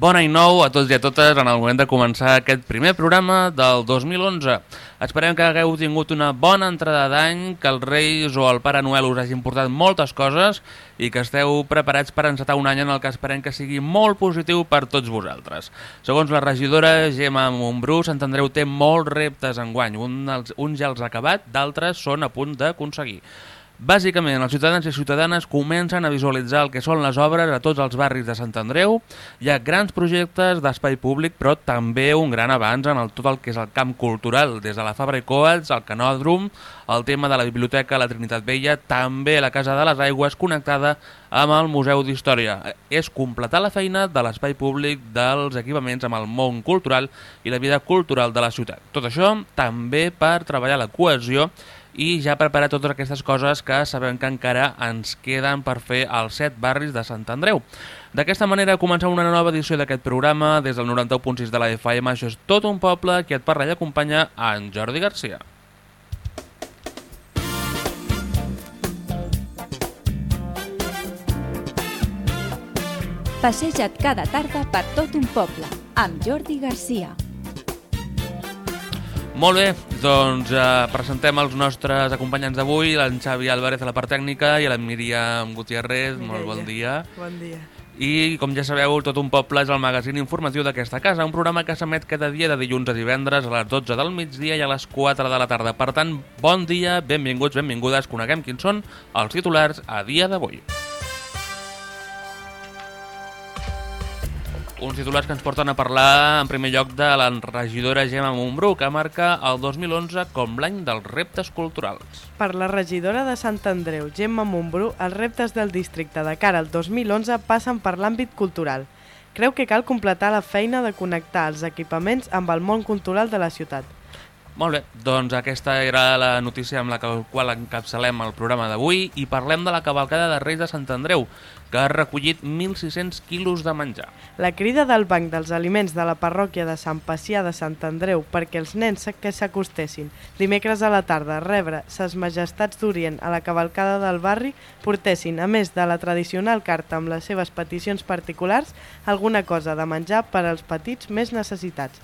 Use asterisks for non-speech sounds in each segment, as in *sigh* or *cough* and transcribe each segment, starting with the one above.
Bona i nou a tots i a totes en el moment de començar aquest primer programa del 2011. Esperem que hagueu tingut una bona entrada d'any, que els Reis o el Pare Noel us hagin portat moltes coses i que esteu preparats per encetar un any en el que esperem que sigui molt positiu per tots vosaltres. Segons la regidora Gemma Montbrú, Sant Andreu té molts reptes en guany. Un, un ja els ha acabat, d'altres són a punt d'aconseguir. Bàsicament, els ciutadans i ciutadanes comencen a visualitzar el que són les obres a tots els barris de Sant Andreu. Hi ha grans projectes d'espai públic, però també un gran avanç en el, tot el que és el camp cultural, des de la Fabra i Coats, el Canòdrom, el tema de la Biblioteca La Trinitat Vella, també la Casa de les Aigües connectada amb el Museu d'Història. És completar la feina de l'espai públic, dels equipaments amb el món cultural i la vida cultural de la ciutat. Tot això també per treballar la cohesió i ja preparar totes aquestes coses que sabem que encara ens queden per fer als set barris de Sant Andreu. D'aquesta manera comencem una nova edició d'aquest programa des del 91.6 de la FM. Això és tot un poble que et parla i acompanya en Jordi Garcia. Passeja't cada tarda per tot un poble amb Jordi Garcia. Molt bé, doncs eh, presentem els nostres acompanyants d'avui, en Xavi Álvarez a la part tècnica i la Míriam Gutiérrez. Mireia. Molt bon dia. Bon dia. I, com ja sabeu, Tot un poble és el magazín informatiu d'aquesta casa, un programa que s'emet cada dia de dilluns a divendres a les 12 del migdia i a les 4 de la tarda. Per tant, bon dia, benvinguts, benvingudes, coneguem quins són els titulars a dia d'avui. Uns titulars que ens porten a parlar en primer lloc de la regidora Gemma Montbrú, que marca el 2011 com l'any dels reptes culturals. Per la regidora de Sant Andreu, Gemma Montbrú, els reptes del districte de cara al 2011 passen per l'àmbit cultural. Creu que cal completar la feina de connectar els equipaments amb el món cultural de la ciutat. Molt bé, doncs aquesta era la notícia amb la qual encapçalem el programa d'avui i parlem de la cavalcada de Reis de Sant Andreu, que ha recollit 1.600 quilos de menjar. La crida del Banc dels Aliments de la parròquia de Sant Pacià de Sant Andreu perquè els nens que s'acostessin dimecres a la tarda a rebre ses majestats d'Orient a la cavalcada del barri portessin, a més de la tradicional carta amb les seves peticions particulars, alguna cosa de menjar per als petits més necessitats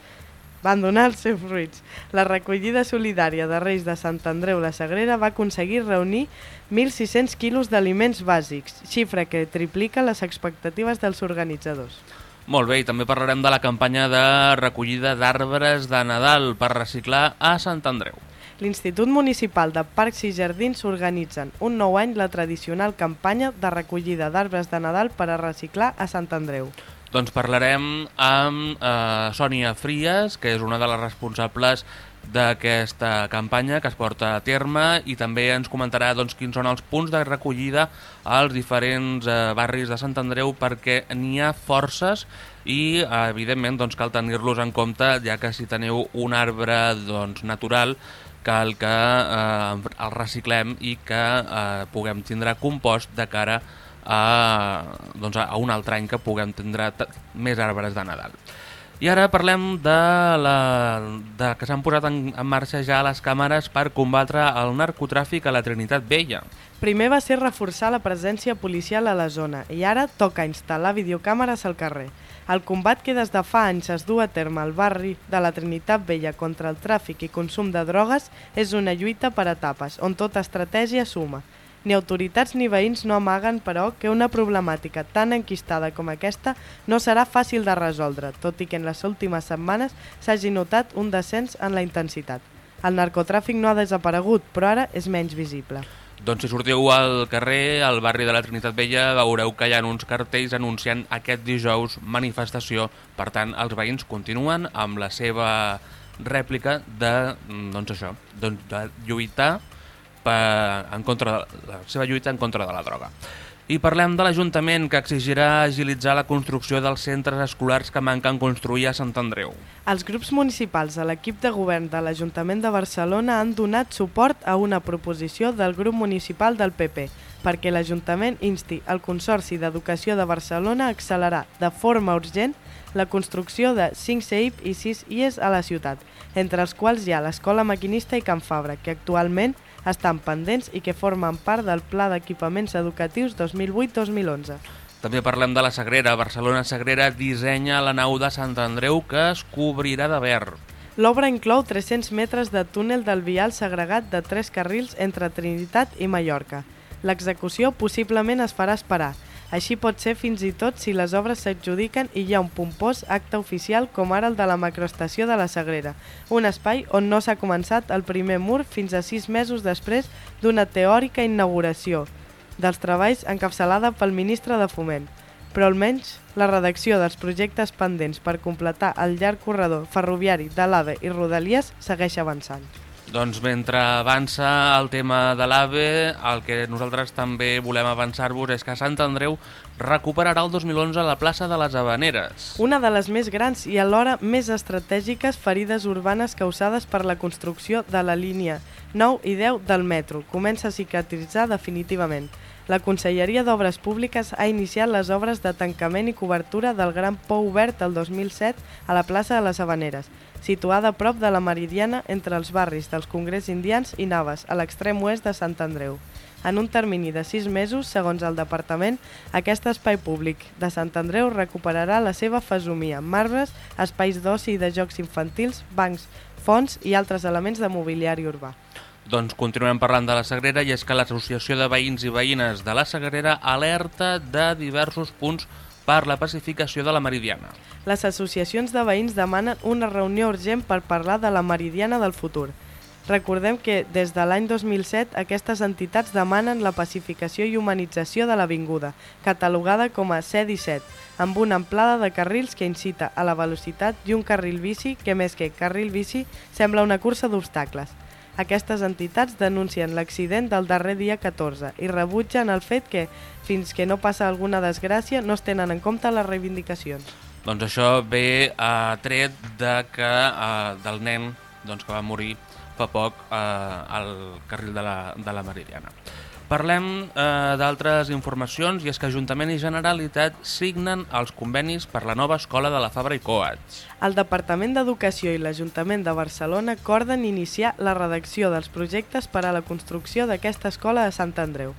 van donar els seus fruits. La recollida solidària de Reis de Sant Andreu la Sagrera va aconseguir reunir 1.600 quilos d'aliments bàsics, xifra que triplica les expectatives dels organitzadors. Molt bé, i també parlarem de la campanya de recollida d'arbres de Nadal per reciclar a Sant Andreu. L'Institut Municipal de Parcs i Jardins organitzen un nou any la tradicional campanya de recollida d'arbres de Nadal per a reciclar a Sant Andreu. Doncs parlarem amb eh, Sònia Fries, que és una de les responsables d'aquesta campanya que es porta a terme i també ens comentarà doncs, quins són els punts de recollida als diferents eh, barris de Sant Andreu perquè n'hi ha forces i eh, evidentment doncs, cal tenir-los en compte ja que si teniu un arbre doncs, natural cal que eh, el reciclem i que eh, puguem tindre compost de cara a, doncs, a un altre any que puguem tindre més arbres de Nadal. I ara parlem de, la, de que s'han posat en, en marxa ja les càmeres per combatre el narcotràfic a la Trinitat Vella. Primer va ser reforçar la presència policial a la zona i ara toca instal·lar videocàmeres al carrer. El combat que des de fa anys es du a terme al barri de la Trinitat Vella contra el tràfic i consum de drogues és una lluita per etapes, on tota estratègia suma. Ni autoritats ni veïns no amaguen, però, que una problemàtica tan enquistada com aquesta no serà fàcil de resoldre, tot i que en les últimes setmanes s'hagi notat un descens en la intensitat. El narcotràfic no ha desaparegut, però ara és menys visible. Doncs si sortiu al carrer, al barri de la Trinitat Vella, veureu que hi ha uns cartells anunciant aquest dijous manifestació. Per tant, els veïns continuen amb la seva rèplica de, doncs això, doncs de lluitar per, en contra de, la seva lluita en contra de la droga. I parlem de l'Ajuntament que exigirà agilitzar la construcció dels centres escolars que manquen construir a Sant Andreu. Els grups municipals de l'equip de govern de l'Ajuntament de Barcelona han donat suport a una proposició del grup municipal del PP perquè l'Ajuntament insti el Consorci d'Educació de Barcelona a accelerar de forma urgent la construcció de 5 CEIP i 6 IES a la ciutat, entre els quals hi ha l'Escola Maquinista i Can Fabra, que actualment estan pendents i que formen part del Pla d'Equipaments Educatius 2008-2011. També parlem de la Sagrera. Barcelona Sagrera dissenya la nau de Sant Andreu que es cobrirà de verd. L'obra inclou 300 metres de túnel del vial segregat de tres carrils entre Trinitat i Mallorca. L'execució possiblement es farà esperar. Així pot ser fins i tot si les obres s'adjudiquen i hi ha un pompós acte oficial com ara el de la macroestació de la Sagrera, un espai on no s'ha començat el primer mur fins a sis mesos després d'una teòrica inauguració dels treballs encapçalada pel ministre de Foment. Però almenys la redacció dels projectes pendents per completar el llarg corredor ferroviari de l'AVE i Rodalies segueix avançant. Doncs mentre avança el tema de l'AVE, el que nosaltres també volem avançar-vos és que Sant Andreu recuperarà el 2011 la plaça de les Habaneres. Una de les més grans i alhora més estratègiques ferides urbanes causades per la construcció de la línia 9 i 10 del metro comença a cicatritzar definitivament. La Conselleria d'Obres Públiques ha iniciat les obres de tancament i cobertura del Gran Pou Obert el 2007 a la plaça de les Habaneres, situada a prop de la Meridiana entre els barris dels Congrés Indians i Naves, a l'extrem oest de Sant Andreu. En un termini de sis mesos, segons el departament, aquest espai públic de Sant Andreu recuperarà la seva fesomia, marbres, espais d'oci i de jocs infantils, bancs, fonts i altres elements de mobiliari urbà. Doncs continuem parlant de la Sagrera i és que l'Associació de Veïns i Veïnes de la Sagrera alerta de diversos punts per la pacificació de la Meridiana. Les associacions de veïns demanen una reunió urgent per parlar de la Meridiana del futur. Recordem que des de l'any 2007 aquestes entitats demanen la pacificació i humanització de l'avinguda, catalogada com a C-17, amb una amplada de carrils que incita a la velocitat i un carril bici que més que carril bici sembla una cursa d'obstacles. Aquestes entitats denuncien l'accident del darrer dia 14 i rebutgen el fet que, fins que no passa alguna desgràcia, no es tenen en compte les reivindicacions. Doncs això ve eh, tret de que, eh, del nen doncs, que va morir fa poc eh, al carril de la, de la Meridiana. Parlem eh, d'altres informacions i és que Ajuntament i Generalitat signen els convenis per la nova escola de la Fabra i Coats. El Departament d'Educació i l'Ajuntament de Barcelona acorden iniciar la redacció dels projectes per a la construcció d'aquesta escola de Sant Andreu.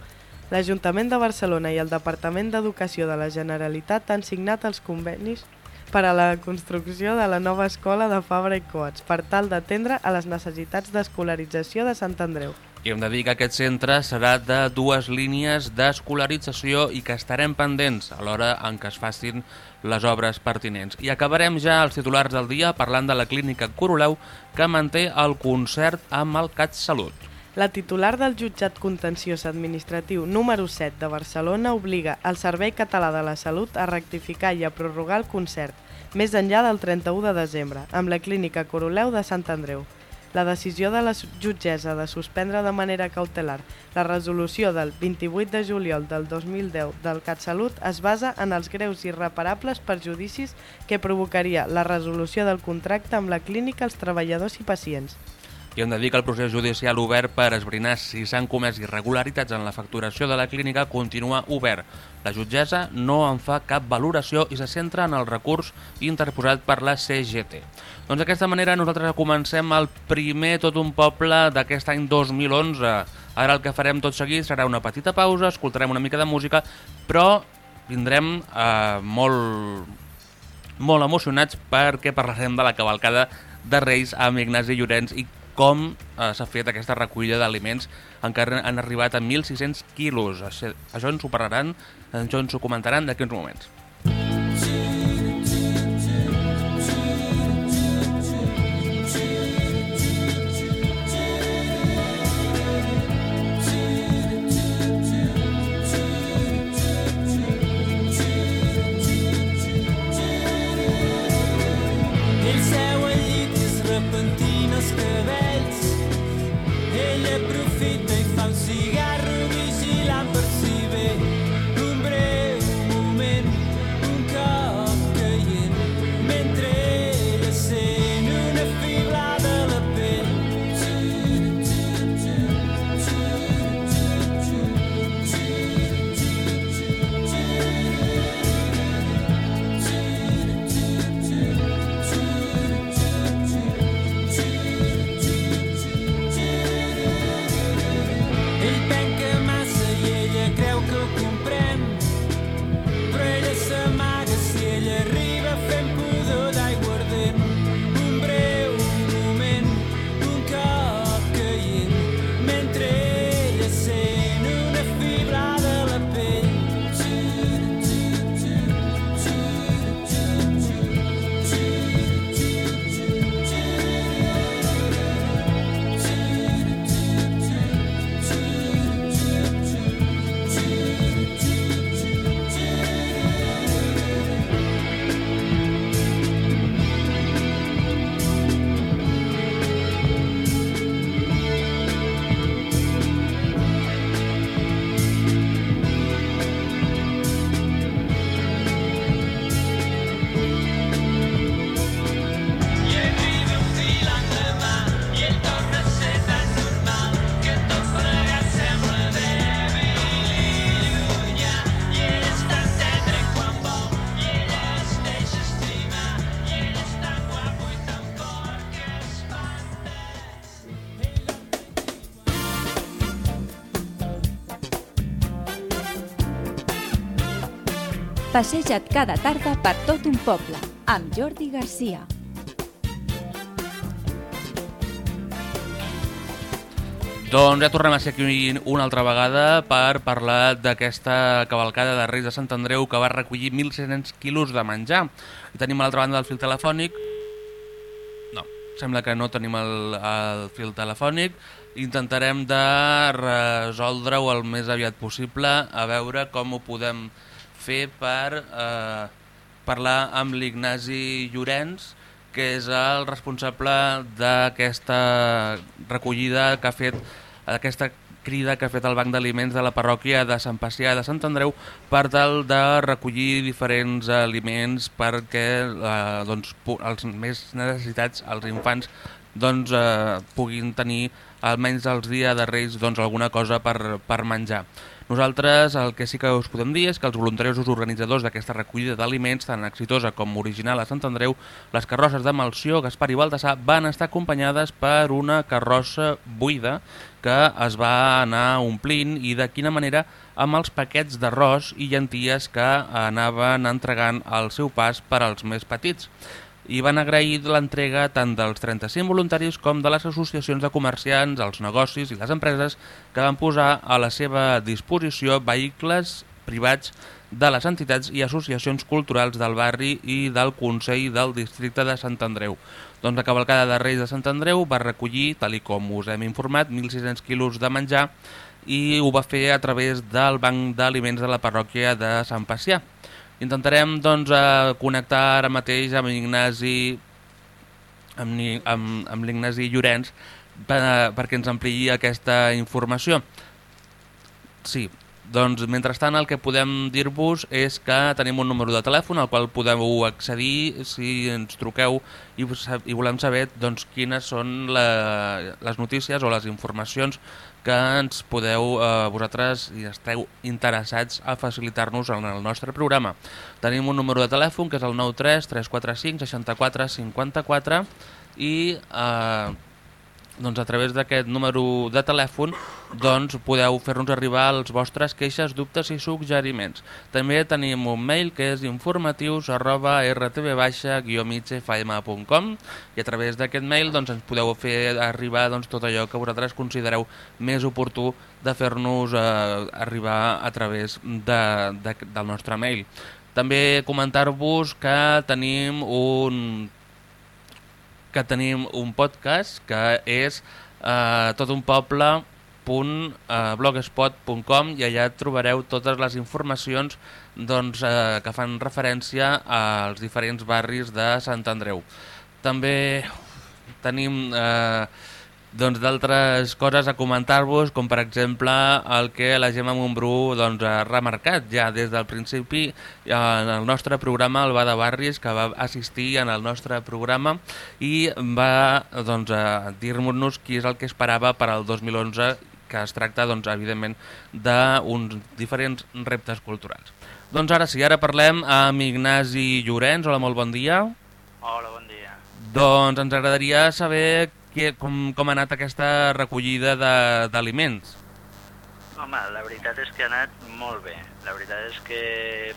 L'Ajuntament de Barcelona i el Departament d'Educació de la Generalitat han signat els convenis per a la construcció de la nova escola de Fabra i Coats per tal d'atendre a les necessitats d'escolarització de Sant Andreu. I hem de dir que aquest centre serà de dues línies d'escolarització i que estarem pendents a l'hora en què es facin les obres pertinents. I acabarem ja els titulars del dia parlant de la clínica Coroleu que manté el concert amb el CatSalut. La titular del jutjat contenciós administratiu número 7 de Barcelona obliga el Servei Català de la Salut a rectificar i a prorrogar el concert més enllà del 31 de desembre amb la clínica Coroleu de Sant Andreu. La decisió de la jutgessa de suspendre de manera cautelar la resolució del 28 de juliol del 2010 del CatSalut es basa en els greus i irreparables perjudicis que provocaria la resolució del contracte amb la clínica als treballadors i pacients. I hem de dir que el procés judicial obert per esbrinar si s'han comès irregularitats en la facturació de la clínica continua obert. La jutgessa no en fa cap valoració i se centra en el recurs interposat per la CGT. Doncs d'aquesta manera nosaltres comencem el primer tot un poble d'aquest any 2011. Ara el que farem tot seguit serà una petita pausa, escoltarem una mica de música, però vindrem eh, molt, molt emocionats perquè parlarem de la cavalcada de Reis amb Ignasi Llorenç i com eh, s'ha fet aquesta recollida d'aliments. Encara han arribat a 1.600 quilos. Això, ens ho parlaran, això ens ho comentaran d'aquí uns moments. Passeja't cada tarda per tot un poble, amb Jordi Garcia. Doncs ja tornem a ser aquí una altra vegada per parlar d'aquesta cavalcada de Reis de Sant Andreu que va recollir 1.600 quilos de menjar. I tenim a l'altra banda del fil telefònic... No, sembla que no tenim el, el fil telefònic. Intentarem de resoldre-ho el més aviat possible, a veure com ho podem per eh, parlar amb l'Ignasi Llorenç, que és el responsable d'aquesta recollida que ha fet, aquesta crida que ha fet el Banc d'Aliments de la parròquia de Sant Pacià de Sant Andreu per tal de recollir diferents aliments perquè eh, doncs, els més necessitats, els infants, doncs, eh, puguin tenir almenys els dies de Reis doncs, alguna cosa per, per menjar. Nosaltres el que sí que us podem dir és que els voluntaris organitzadors d'aquesta recollida d'aliments tan exitosa com original a Sant Andreu, les carrosses de Malció, Gaspar i Baltasar van estar acompanyades per una carrossa buida que es va anar omplint i de quina manera amb els paquets d'arròs i llenties que anaven entregant al seu pas per als més petits i van agrair l'entrega tant dels 35 voluntaris com de les associacions de comerciants, els negocis i les empreses que van posar a la seva disposició vehicles privats de les entitats i associacions culturals del barri i del Consell del Districte de Sant Andreu. Doncs la cavalcada de Reis de Sant Andreu va recollir, tal i com us hem informat, 1.600 quilos de menjar i ho va fer a través del Banc d'Aliments de la parròquia de Sant Pacià. Intentarem doncs, eh, connectar ara mateix amb Ignasi amb, amb, amb l'Ignasi Llorenç per, perquè ens ampliï aquesta informació. Sí, doncs, mentrestant, el que podem dir-vos és que tenim un número de telèfon al qual podeu accedir si ens truqueu i, i volem saber doncs, quines són la, les notícies o les informacions que ens podeu, eh, vosaltres, i esteu interessats a facilitar-nos en el nostre programa. Tenim un número de telèfon que és el 93 345 64 54 i eh, doncs a través d'aquest número de telèfon doncs podeu fer-nos arribar els vostres queixes, dubtes i suggeriments. També tenim un mail que és informatius arroba rtv-migfm.com i a través d'aquest mail doncs, ens podeu fer arribar doncs, tot allò que vosaltres considereu més oportú de fer-nos eh, arribar a través de, de, del nostre mail. També comentar-vos que tenim un que tenim un podcast que és eh, totunpoble.blogspot.com i allà trobareu totes les informacions doncs, eh, que fan referència als diferents barris de Sant Andreu. També tenim... Eh, doncs d'altres coses a comentar-vos, com per exemple el que la Gemma Montbrú doncs, ha remarcat ja des del principi en el nostre programa, el Va de Barris, que va assistir en el nostre programa i va doncs, dir-nos qui és el que esperava per al 2011, que es tracta, doncs, evidentment, d'uns diferents reptes culturals. Doncs ara sí, ara parlem amb Ignasi Llorenç. Hola, molt bon dia. Hola, bon dia. Doncs ens agradaria saber que, com, com ha anat aquesta recollida d'aliments? Home, la veritat és que ha anat molt bé. La veritat és que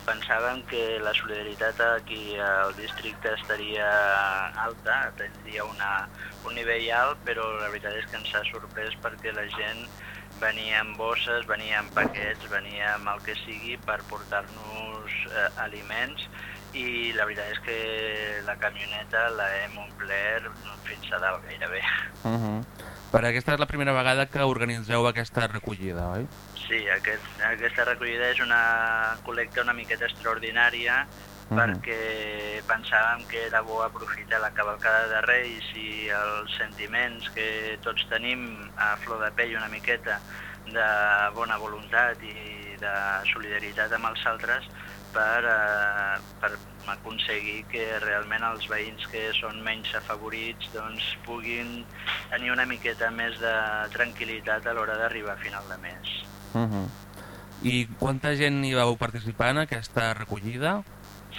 pensàvem que la solidaritat aquí al districte estaria alta, tindria una, un nivell alt, però la veritat és que ens ha sorprès perquè la gent venia amb bosses, venia amb paquets, venia amb el que sigui per portar-nos eh, aliments i la veritat és que la camioneta la hem omplert fins a dalt gairebé. Uh -huh. Per aquesta és la primera vegada que organitzeu aquesta recollida, oi? Sí, aquest, aquesta recollida és una col·lecta una miqueta extraordinària uh -huh. perquè pensàvem que era bo aprofitar la cavalcada de Reis i els sentiments que tots tenim a flor de pell una miqueta de bona voluntat i de solidaritat amb els altres per, eh, per aconseguir que realment els veïns que són menys afavorits doncs, puguin tenir una miqueta més de tranquil·litat a l'hora d'arribar a final de mes. Uh -huh. I quanta gent hi vau participar en aquesta recollida?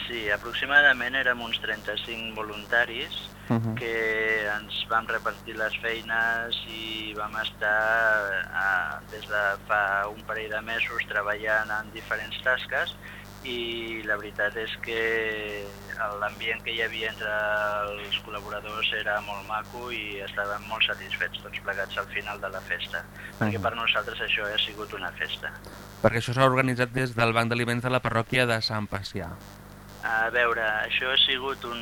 Sí, aproximadament érem uns 35 voluntaris uh -huh. que ens vam repartir les feines i vam estar eh, des de fa un parell de mesos treballant en diferents tasques i la veritat és que l'ambient que hi havia entre els col·laboradors era molt maco i estàvem molt satisfets tots plegats al final de la festa, perquè per nosaltres això ha sigut una festa. Perquè això s'ha organitzat des del Banc d'Aliments de la parròquia de Sant Pacià. A veure, això ha sigut un,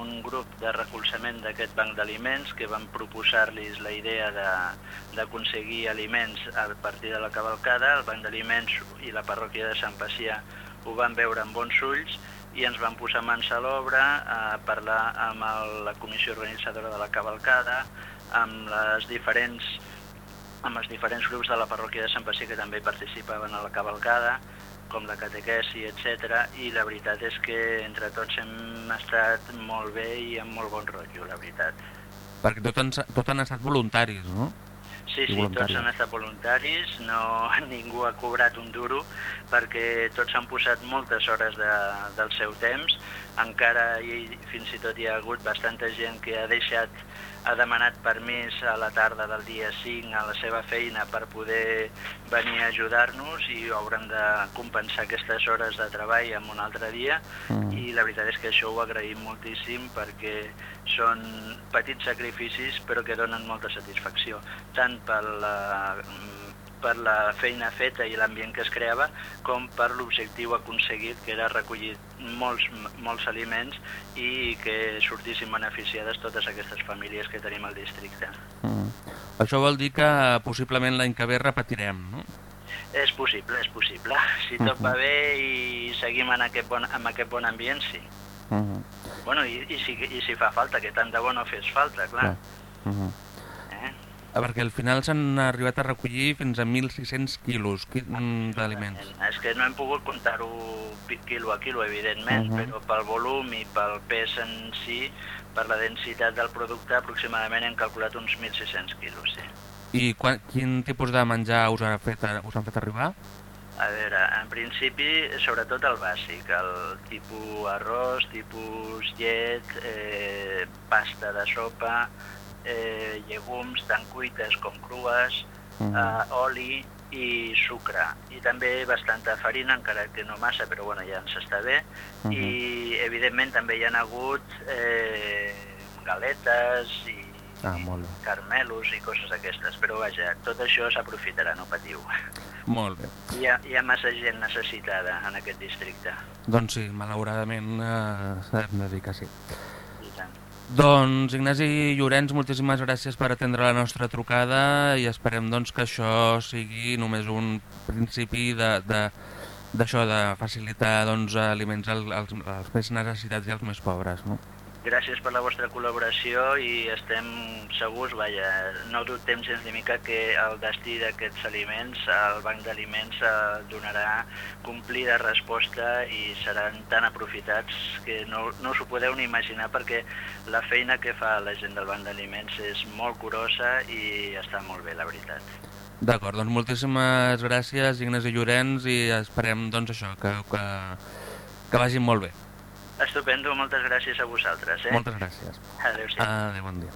un grup de recolzament d'aquest banc d'aliments que van proposar-los la idea d'aconseguir aliments a partir de la cavalcada. El banc d'aliments i la parròquia de Sant Pacià ho van veure amb bons ulls i ens van posar mans a l'obra a parlar amb el, la comissió organitzadora de la cavalcada, amb les diferents amb els diferents grups de la parròquia de Sant Pacià que també participaven a la cavalcada, com la catequesi, etc. I la veritat és que entre tots hem estat molt bé i amb molt bon rotllo, la veritat. Perquè tot han, tot han estat voluntaris, no? Sí, sí, tots han estat voluntaris, no, *laughs* ningú ha cobrat un duro perquè tots han posat moltes hores de, del seu temps, encara i fins i tot hi ha hagut bastanta gent que ha deixat ha demanat permís a la tarda del dia 5 a la seva feina per poder venir a ajudar-nos i haurem de compensar aquestes hores de treball en un altre dia mm. i la veritat és que això ho agraïm moltíssim perquè són petits sacrificis però que donen molta satisfacció tant per la per la feina feta i l'ambient que es creava, com per l'objectiu aconseguit, que era recollir molts, molts aliments i que sortissin beneficiades totes aquestes famílies que tenim al districte. Mm. Això vol dir que possiblement l'any que ve repetirem, no? És possible, és possible. Si tot -huh. va bé i seguim en aquest bon, en aquest bon ambient, sí. Uh -huh. Bueno, i, i, si, i si fa falta, que tant de bo no fes falta, clar. Uh -huh. Ah, perquè al final s'han arribat a recollir fins a 1.600 quilos mm, d'aliments. És que no hem pogut comptar-ho quilo a quilo, evidentment, uh -huh. però pel volum i pel pes en si, per la densitat del producte, aproximadament hem calculat uns 1.600 quilos, sí. I quan, quin tipus de menjar us, ha fet, us han fet arribar? A veure, en principi, sobretot el bàsic, el tipus arròs, tipus llet, eh, pasta de sopa, eh, llegums tant cuites com crues, mm. eh, oli i sucre. I també bastanta farina, encara que no massa, però bueno, ja ens està bé. Mm -hmm. I evidentment també hi ha hagut eh, galetes i, ah, i carmelos i coses d'aquestes. Però vaja, tot això s'aprofitarà, no patiu. *laughs* Molt bé. Hi ha, hi ha massa gent necessitada en aquest districte. Doncs sí, malauradament eh, hem de dir que sí. Doncs Ignasi Llorenç, moltíssimes gràcies per atendre la nostra trucada i esperem doncs, que això sigui només un principi de, de, d'això de facilitar doncs, aliments als, als, més necessitats i als més pobres. No? Gràcies per la vostra col·laboració i estem segurs, vaja, no dubtem gens ni mica que el destí d'aquests aliments, el banc d'aliments eh, donarà complida resposta i seran tan aprofitats que no, no us ho podeu ni imaginar perquè la feina que fa la gent del banc d'aliments és molt curosa i està molt bé, la veritat. D'acord, doncs moltíssimes gràcies Ignasi Llorenç i esperem doncs això, que, que, que vagin molt bé. Estupendo, moltes gràcies a vosaltres. Eh? Moltes gràcies. Adéu-siau. Adéu, bon dia.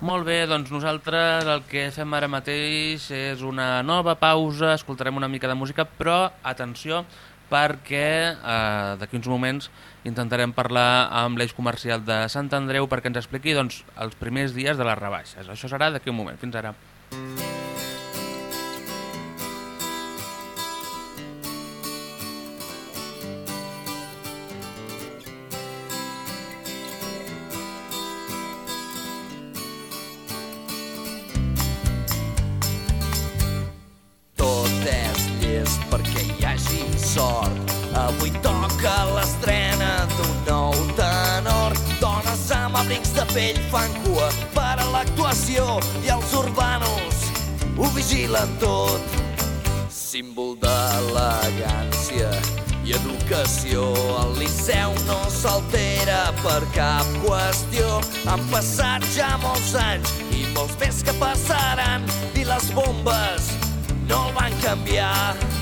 Molt bé, doncs nosaltres el que fem ara mateix és una nova pausa, escoltarem una mica de música, però atenció, perquè eh, d'aquí uns moments intentarem parlar amb l'eix comercial de Sant Andreu perquè ens expliqui doncs, els primers dies de les rebaixes. Això serà d'aquí un moment. Fins ara. Mm. Pell fan cua per a l'actuació i els urbanos ho vigilen tot. Símbol d'elegància i educació, el Liceu no s'altera per cap qüestió. Han passat ja molts anys i molts més que passaran i les bombes no el van canviar.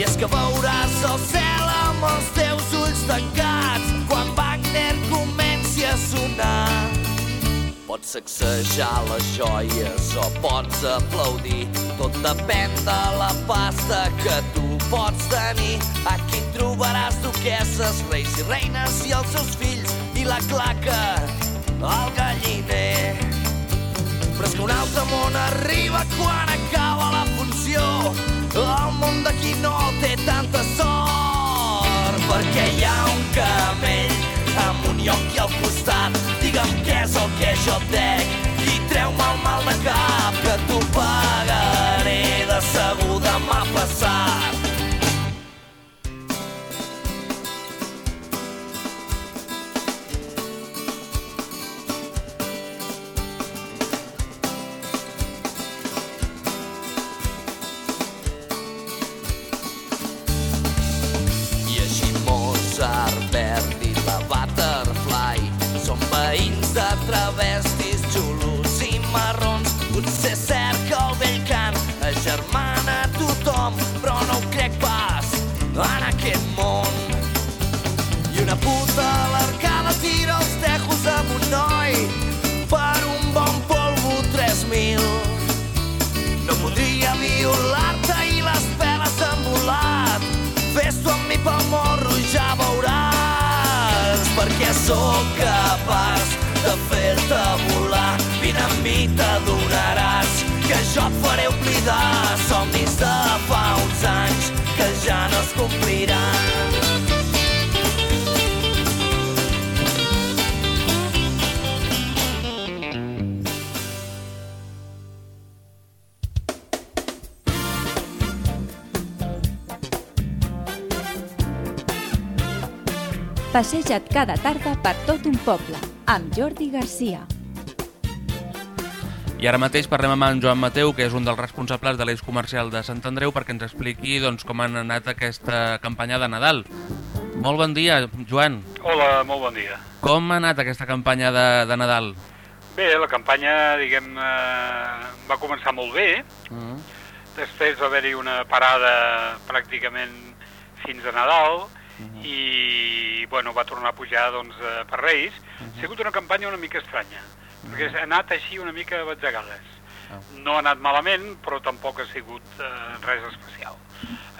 I és que veuràs el cel amb els teus ulls tancats quan Wagner comenci a sonar. Pots sacsejar les joies o pots aplaudir, tot depèn de la pasta que tu pots tenir. Aquí trobaràs duquesses, reis i reines i els seus fills i la claca, el galliner. Però és que un altre món arriba quan acaba la funció. El món d'aquí no té tanta sort, perquè hi ha un camell amb un lloc i al costat. Digue'm què és el que jo dec i treu-me el mal de cap que t'ho pagaré de segur demà passat. Puta a l'arcada tira els tejos amb un noi per un bon polvo 3.000. No podria violar-te i les peles han volat. Fes-t'ho amb mi pel morro i ja veuràs perquè sóc capaç de fer-te volar. Vine amb mi, t'adonaràs que jo et faré oblidar somnis de fa uns anys que ja no es compliran. Passeja't cada tarda per tot un poble, amb Jordi Garcia. I ara mateix parlem amb en Joan Mateu, que és un dels responsables de l'eix comercial de Sant Andreu, perquè ens expliqui doncs, com han anat aquesta campanya de Nadal. Molt bon dia, Joan. Hola, molt bon dia. Com ha anat aquesta campanya de, de Nadal? Bé, la campanya, diguem, eh, va començar molt bé. Mm. Després va haver-hi una parada pràcticament fins a Nadal i, bueno, va tornar a pujar, doncs, eh, per Reis. Ha sigut una campanya una mica estranya, perquè ha anat així una mica a batzegades. Ah. No ha anat malament, però tampoc ha sigut eh, res especial.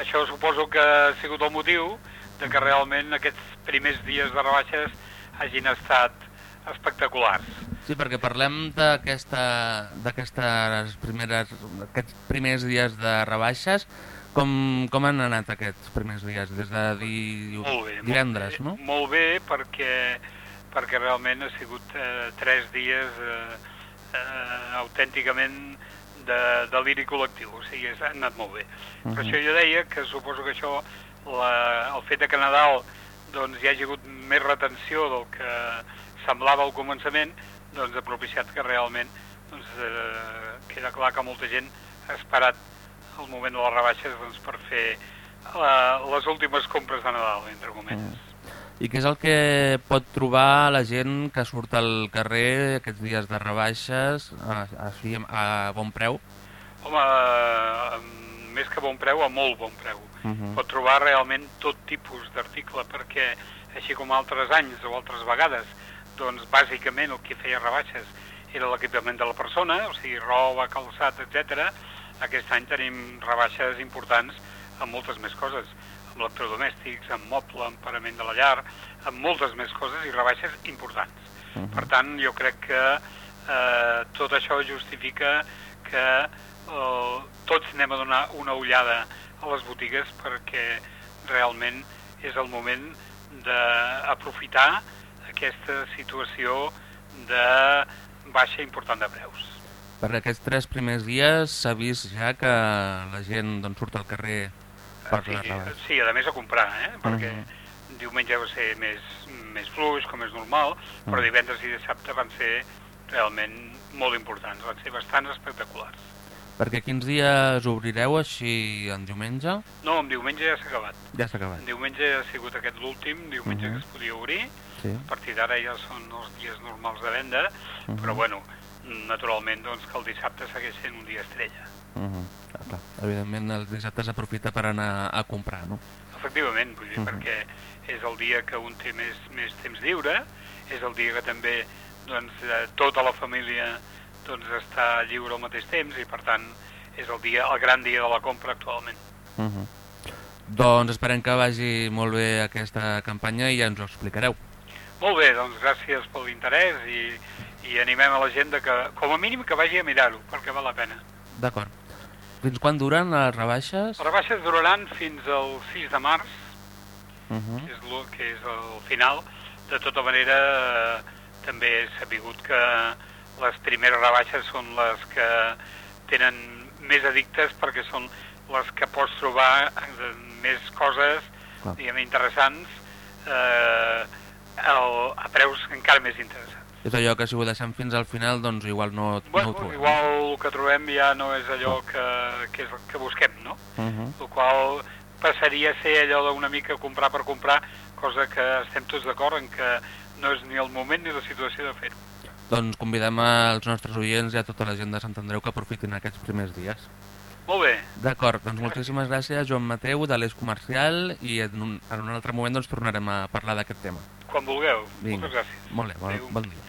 Això suposo que ha sigut el motiu de que realment aquests primers dies de rebaixes hagin estat espectaculars. Sí, perquè parlem d'aquestes primeres, aquests primers dies de rebaixes. Com, com han anat aquests primers dies? Des de di... Molt bé. divendres, no? molt bé, Molt bé, perquè, perquè realment ha sigut eh, tres dies eh, eh, autènticament de deliri col·lectiu, o sigui, ha anat molt bé. Per Mhm. això jo deia que suposo que això, la, el fet de que Nadal doncs, hi hagi hagut més retenció del que semblava al començament, doncs ha propiciat que realment doncs, eh, queda clar que molta gent ha esperat el moment de les rebaixes doncs, per fer eh, les últimes compres de Nadal, entre cometes. I què és el que pot trobar la gent que surt al carrer aquests dies de rebaixes, a, així a bon preu? Home, eh, més que bon preu, a molt bon preu. Mhm. Pot trobar realment tot tipus d'article, perquè així com altres anys o altres vegades, doncs bàsicament el que feia rebaixes era l'equipament de la persona, o sigui, roba, calçat, etc. Aquest any tenim rebaixes importants amb moltes més coses, amb electrodomèstics, amb moble, amb parament de la llar, amb moltes més coses i rebaixes importants. Per tant, jo crec que eh, tot això justifica que eh, tots anem a donar una ullada a les botigues perquè realment és el moment d'aprofitar aquesta situació de baixa important de preus. Per aquests tres primers dies s'ha vist ja que la gent doncs, surt al carrer per sí, les rebaixes. sí, a més a comprar, eh? perquè Mhm. diumenge va ser més, més fluix, com és normal, però Mhm. divendres i dissabte van ser realment molt importants, van ser bastant espectaculars. Perquè quins dies obrireu així en diumenge? No, en diumenge ja s'ha acabat. Ja s'ha acabat. En diumenge ha sigut aquest l'últim diumenge Mhm. que es podia obrir, Sí. a partir d'ara ja són els dies normals de venda, Mhm. però bueno, naturalment doncs, que el dissabte segueix sent un dia estrella. Uh -huh. ah, clar. Evidentment els dissabtes s'aprofita per anar a comprar, no? Efectivament, vull dir, Mhm. perquè és el dia que un té més, més temps lliure, és el dia que també doncs, eh, tota la família doncs, està lliure al mateix temps i per tant és el dia el gran dia de la compra actualment. Uh -huh. Doncs esperem que vagi molt bé aquesta campanya i ja ens ho explicareu. Molt bé, doncs gràcies per l'interès i, i animem a la gent de que, com a mínim, que vagi a mirar-ho, perquè val la pena. D'acord. Fins quan duren les rebaixes? Les rebaixes duraran fins al 6 de març, Uh -huh. que és, lo, que és el final. De tota manera, eh, també he sabut que les primeres rebaixes són les que tenen més addictes perquè són les que pots trobar més coses Clar. diguem, interessants eh, el, a preus encara més interessants. És allò que si ho deixem fins al final, doncs igual no, no Bueno, ho trobem. igual el que trobem ja no és allò que, que, és que busquem, no? Uh -huh. el qual passaria a ser allò d'una mica comprar per comprar, cosa que estem tots d'acord en que no és ni el moment ni la situació de fer-ho. Doncs convidem als nostres oients i a tota la gent de Sant Andreu que aprofitin aquests primers dies. Molt bé, D'acord, doncs moltíssimes gràcies, Joan Mateu, de l'Eix Comercial, i en un, en un altre moment doncs, tornarem a parlar d'aquest tema. Quan vulgueu. Vinga. Moltes gràcies. Molt bé, bon, bon dia.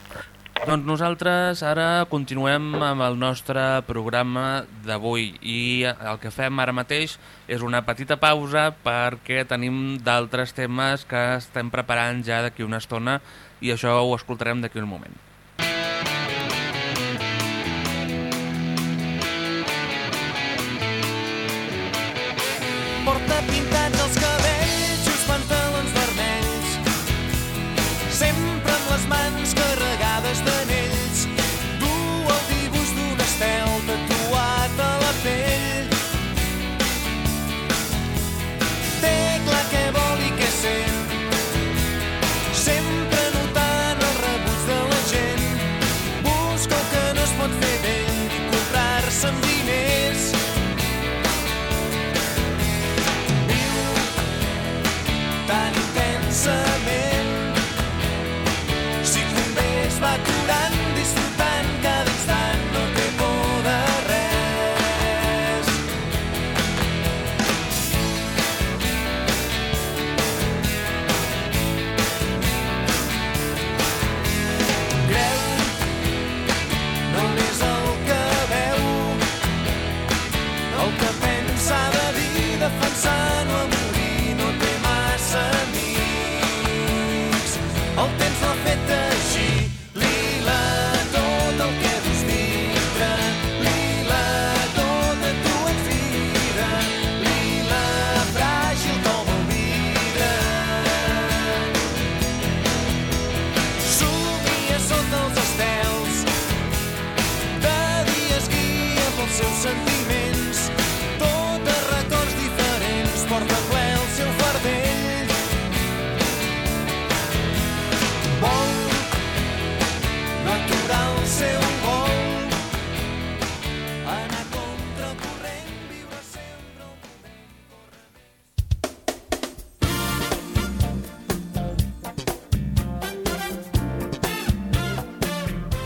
Doncs nosaltres ara continuem amb el nostre programa d'avui i el que fem ara mateix és una petita pausa perquè tenim d'altres temes que estem preparant ja d'aquí una estona i això ho escoltarem d'aquí un moment. Porta pintats els mans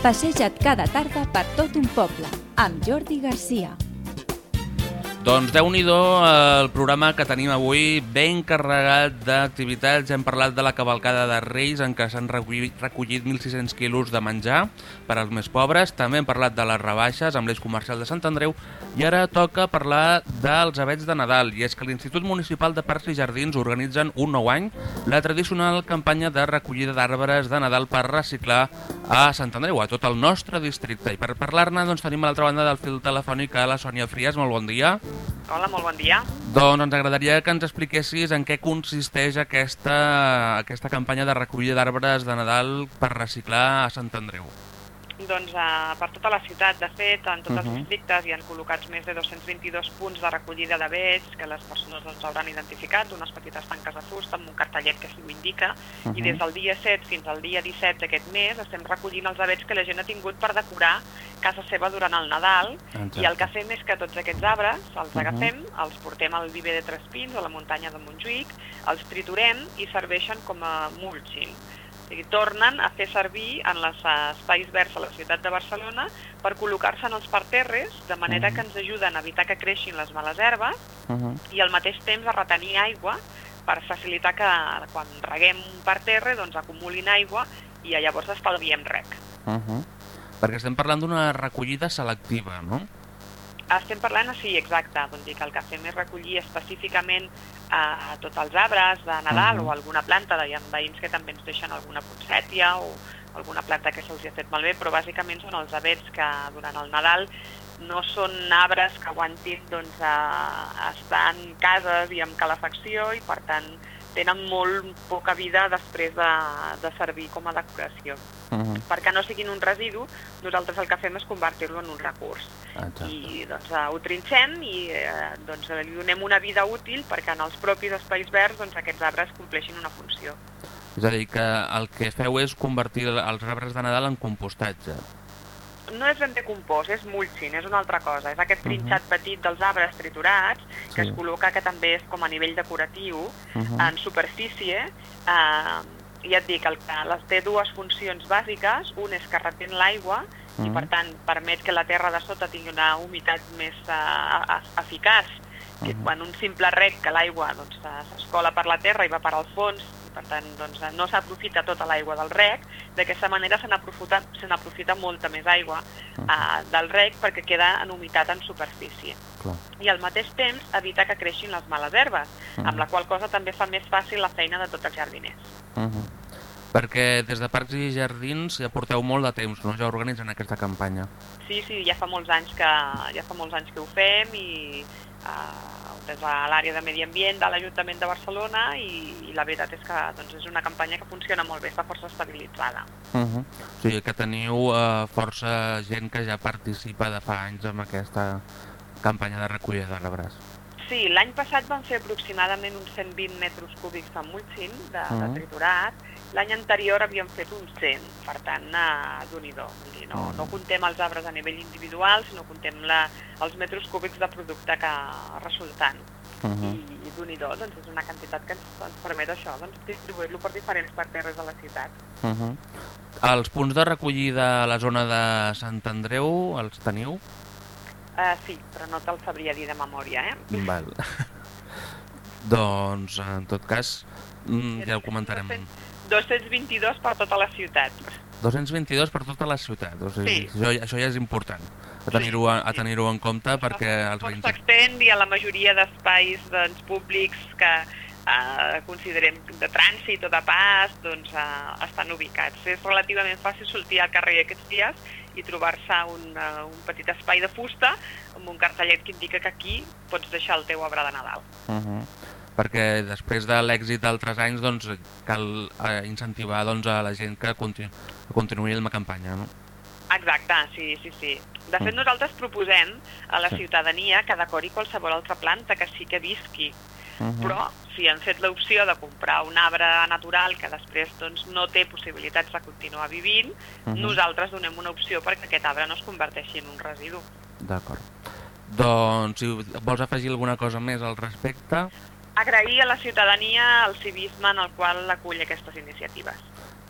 Passeja't cada tarda per tot un poble, amb Jordi Garcia. Doncs déu nhi el programa que tenim avui ben carregat d'activitats. Hem parlat de la cavalcada de Reis en què s'han recollit, recollit 1.600 quilos de menjar per als més pobres. També hem parlat de les rebaixes amb l'eix comercial de Sant Andreu i ara toca parlar dels abets de Nadal. I és que l'Institut Municipal de Parcs i Jardins organitzen un nou any la tradicional campanya de recollida d'arbres de Nadal per reciclar a Sant Andreu, a tot el nostre districte. I per parlar-ne doncs, tenim a l'altra banda del fil telefònic a la Sònia Frias. Molt bon dia. Hola, molt bon dia. Doncs ens agradaria que ens expliquessis en què consisteix aquesta, aquesta campanya de recollida d'arbres de Nadal per reciclar a Sant Andreu. Doncs uh, per tota la ciutat, de fet, en tots Mhm. els districtes hi han col·locats més de 222 punts de recollida de vets que les persones doncs, hauran identificat, unes petites tanques de fusta amb un cartellet que s'hi ho indica, Mhm. i des del dia 7 fins al dia 17 d'aquest mes estem recollint els avets que la gent ha tingut per decorar casa seva durant el Nadal, Exacte. i el que fem és que tots aquests arbres els Mhm. agafem, els portem al viver de Tres Pins o a la muntanya de Montjuïc, els triturem i serveixen com a mulching. O sigui, tornen a fer servir en els espais verds a la ciutat de Barcelona per col·locar-se en els parterres, de manera Mhm. que ens ajuden a evitar que creixin les males herbes Uh -huh. i al mateix temps a retenir aigua per facilitar que quan reguem un parterre doncs acumulin aigua i llavors estalviem rec. Uh -huh. Perquè estem parlant d'una recollida selectiva, no? Estem parlant, sí, exacte, doncs dir que el que fem és recollir específicament a, a tots els arbres de Nadal Mhm. o alguna planta, hi ha veïns que també ens deixen alguna poncètia o alguna planta que se'ls ha fet malbé, però bàsicament són els avets que durant el Nadal no són arbres que aguantin doncs, a, a estar en cases i amb calefacció i per tant tenen molt poca vida després de, de servir com a decoració. Uh -huh. Perquè no siguin un residu, nosaltres el que fem és convertir-lo en un recurs. Exacte. I doncs, eh, ho trinxem i eh, doncs, li donem una vida útil perquè en els propis espais verds doncs, aquests arbres compleixin una funció. És a dir, que el que feu és convertir els arbres de Nadal en compostatge. No és ben bé compost, és mulching, és una altra cosa. És aquest trinxat petit dels arbres triturats que Sí. es col·loca, que també és com a nivell decoratiu, Mhm. en superfície. Eh, ja et dic, el, les té dues funcions bàsiques. Un és que retén l'aigua i, Mhm. per tant, permet que la terra de sota tingui una humitat més eh, eficaç que Mhm. quan un simple rec que l'aigua doncs, s'escola per la terra i va per al fons, i per tant doncs, no s'aprofita tota l'aigua del rec, d'aquesta manera se n'aprofita se n'aprofita molta més aigua eh, del rec perquè queda en humitat en superfície. Clar. I al mateix temps evita que creixin les males herbes, amb la qual cosa també fa més fàcil la feina de tots els jardiners. Uh -huh. Perquè des de Parcs i Jardins ja porteu molt de temps, no? Ja organitzen aquesta campanya. Sí, sí, ja fa molts anys que, ja fa molts anys que ho fem i eh, des de l'àrea de Medi Ambient de l'Ajuntament de Barcelona i, i la veritat és que doncs, és una campanya que funciona molt bé, està força estabilitzada. Uh -huh. O sigui que teniu uh, força gent que ja participa de fa anys en aquesta campanya de recollida d'arbres. Sí, l'any passat van fer aproximadament uns 120 metres cúbics de mulching, de, de Mhm. triturat. L'any anterior havíem fet uns 100, per tant, uh, d'un i do. Dir, no, no contem els arbres a nivell individual, sinó contem la, els metres cúbics de producte que resultant. Uh -huh. I, i d'un i do, doncs és una quantitat que ens, ens permet això, doncs distribuir-lo per diferents parterres de la ciutat. Uh -huh. Els punts de recollida a la zona de Sant Andreu els teniu? Uh, sí, però no te'l sabria dir de memòria, eh? Val. *laughs* doncs, en tot cas, mm, ja ho comentarem. 222 per tota la ciutat. 222 per tota la ciutat, o sigui, Sí. això, això ja és important a tenir-ho a, a tenir en compte perquè els Pot s'extén i a la majoria d'espais doncs, públics que eh, considerem de trànsit o de pas doncs, eh, estan ubicats. És relativament fàcil sortir al carrer aquests dies i trobar-se un, eh, un petit espai de fusta amb un cartellet que indica que aquí pots deixar el teu arbre de Nadal. Uh -huh. Perquè després de l'èxit d'altres anys doncs, cal eh, incentivar doncs, a la gent que continu continuï la campanya. No? Exacte, sí, sí, sí. De fet, nosaltres proposem a la ciutadania que decori qualsevol altra planta que sí que visqui. Uh -huh. Però si han fet l'opció de comprar un arbre natural que després doncs, no té possibilitats de continuar vivint, Mhm. nosaltres donem una opció perquè aquest arbre no es converteixi en un residu. D'acord. Doncs, si vols afegir alguna cosa més al respecte, Agrair a la ciutadania el civisme en el qual acull aquestes iniciatives.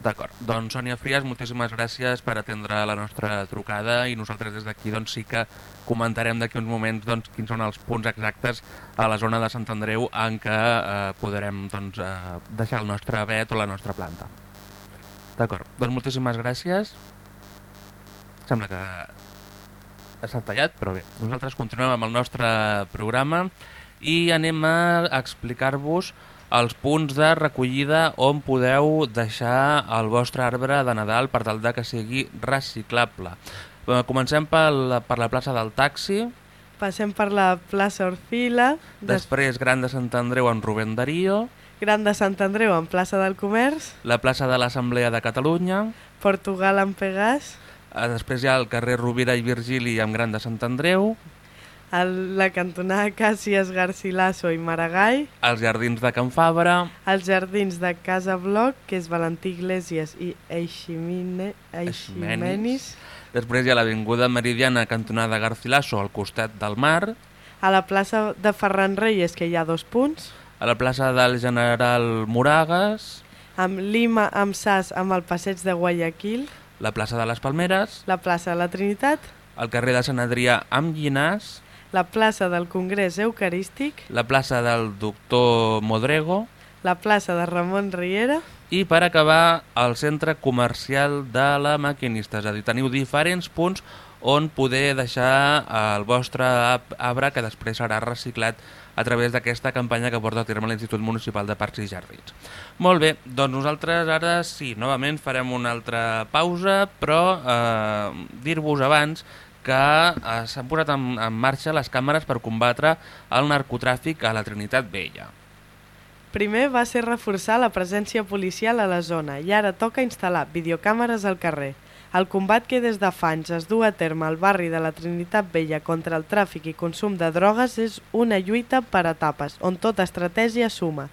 d'acord. Doncs, Sònia Frias, moltíssimes gràcies per atendre la nostra trucada i nosaltres des d'aquí doncs, sí que comentarem d'aquí uns moments doncs, quins són els punts exactes a la zona de Sant Andreu en què eh, podrem doncs, eh, deixar el nostre vet o la nostra planta. D'acord. Doncs moltíssimes gràcies. Sembla que s'ha tallat, però bé, nosaltres continuem amb el nostre programa i anem a explicar-vos els punts de recollida on podeu deixar el vostre arbre de Nadal per tal de que sigui reciclable. Eh, Comencem per la, per la plaça del taxi, Passem per la plaça Orfila, des... després Gran de Sant Andreu en Rubén Darío, Gran de Sant Andreu en plaça del Comerç, la plaça de l'Assemblea de Catalunya, Portugal en Pegàs, eh, després hi ha el carrer Rovira i Virgili amb Gran de Sant Andreu, el, la cantonada Càcies Garcilaso i Maragall, els jardins de Can Fabra, els jardins de Casa Bloc, que és Valentí Iglesias i Eiximine, Eiximenis, després hi ha l'Avinguda Meridiana cantonada Garcilaso al costat del mar, a la plaça de Ferran Reyes, que hi ha dos punts, a la plaça del General Moragas, amb Lima, amb Sas, amb el passeig de Guayaquil, la plaça de les Palmeres, la plaça de la Trinitat, el carrer de Sant Adrià amb Llinàs, la plaça del Congrés Eucarístic, la plaça del Doctor Modrego la plaça de Ramon Riera, i per acabar el centre comercial de la Maquinista. És a dir, teniu diferents punts on poder deixar el vostre arbre que després serà reciclat a través d'aquesta campanya que porta a terme l'Institut Municipal de Parcs i Jardins. Molt bé, doncs nosaltres ara sí, novament farem una altra pausa, però eh, dir-vos abans que eh, s'han posat en, en marxa les càmeres per combatre el narcotràfic a la Trinitat Vella. Primer va ser reforçar la presència policial a la zona i ara toca instal·lar videocàmeres al carrer. El combat que des de fa anys es du a terme al barri de la Trinitat Vella contra el tràfic i consum de drogues és una lluita per etapes, on tota estratègia suma.